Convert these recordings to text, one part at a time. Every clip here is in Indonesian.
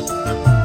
Música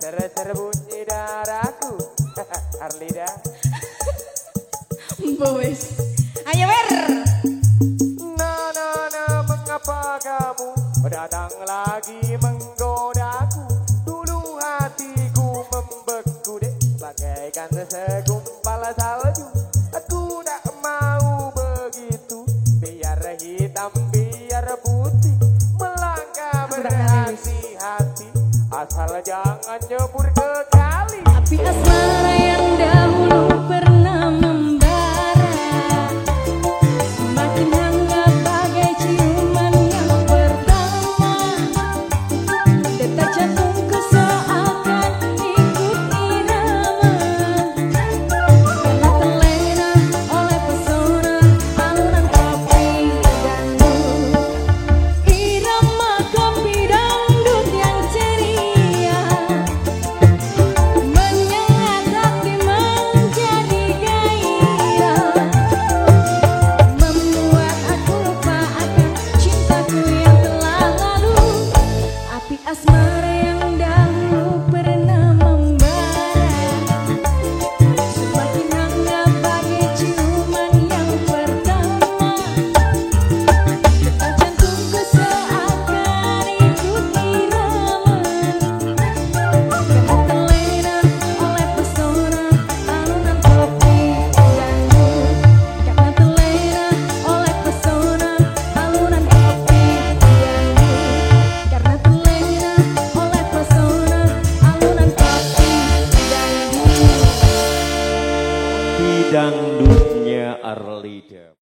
ser bunyi darahku. Arlida. Boys. Ayo wer. Na na na mengapa kamu datang lagi menggodaku? Dulu hatiku membeku deh Bagaikan segumpal salju. Aku tak mau begitu. Biar hitam biar putih Melangkah berhati-hati Asal jangan nyebur ke kali Api asmara